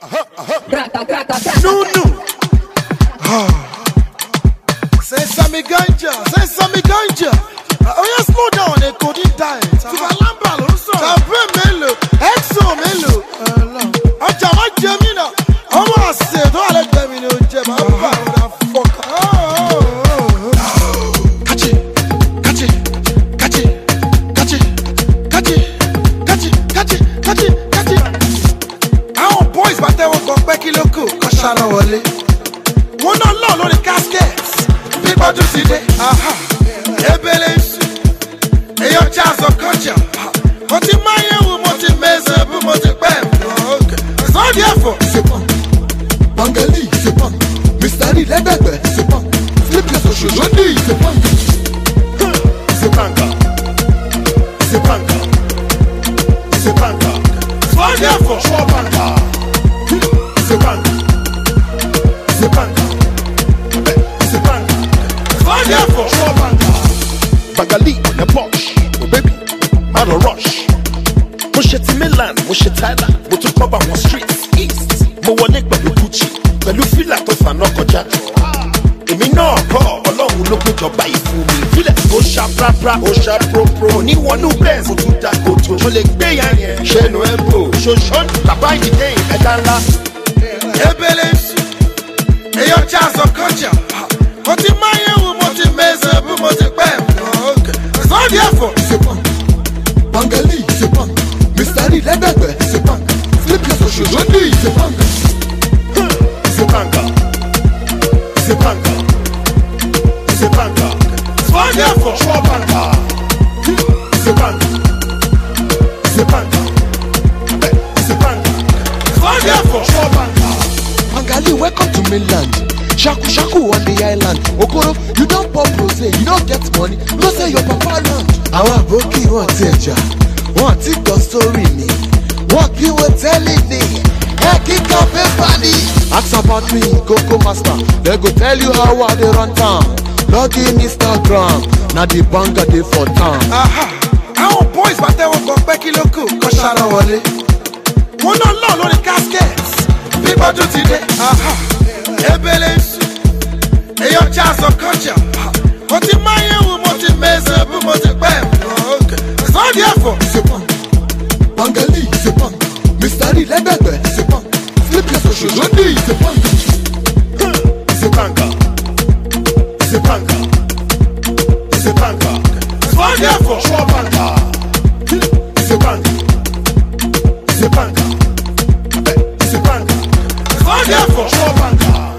Krata, krata, krata. Nunu. Ah. Say Sammy Ganja. Say Sammy Ganja. Ah, oh, yeah, slow down. They couldn't die. lórí casket people do today ebele nsu eyo jazz of culture mo ti máyé wù mo ti mẹ́sẹ̀ bí mo ti pẹ́ sọ́ọ̀dì ẹ̀fọ́. ṣùgbọ́n bangali ṣùgbọ́n mr lẹ́gbẹ̀gbẹ̀ ṣùgbọ́n sleepless òṣèlú ní ìṣèpọ̀n ṣèpàǹkà ṣèpàǹkà ṣèpàǹkà sọ́ọ̀dì ẹ̀fọ́. ṣọ́ọ̀pàǹkà. Fagali on a Porsche. Oh baby, man a rush. Mo ṣe ti Milan, mo ṣe Thailand, mo tún kọ́ bá wọn streets east. Mo wọlé pẹ̀lú Gucci, pẹ̀lú fílà tó fànà kọjá jọ. Èmi náà kọ́ ọlọ́run ló péjọba yìí fún mi. Fílẹ̀ tó ṣá prapra, ó ṣá propro. Oníwọ̀nú bẹ́ẹ̀ mo tún da kòtò. Mo lè gbé yàrá yẹn. Ṣé nu ẹ bò? Ṣoṣo bàbá ìdílé ìfẹ́ dáńlá. Ebele. welcome to mainland. Shaku Shaku on the island. Okoro, you don't pop rose, you don't get money. No say your papa land. Àwọn àbókì wọn ti ẹja, wọn ti gbọ́ sórí mi, wọn kí wọ́n tẹ́lẹ̀ ni. Ẹ kíkọ́ pépà ni. Ask about me, Coco Master, they go tell you how I dey run town. Log Instagram, na the bank banger dey for town. Àwọn boys bàtẹ́wọ̀ kan pẹ́ kí ló kù kọ́ ṣáná wọlé. Wọ́n náà lọ lórí casket. are here for. Sure banker. It's a banker. It's a banker. It's here for. Sure banker.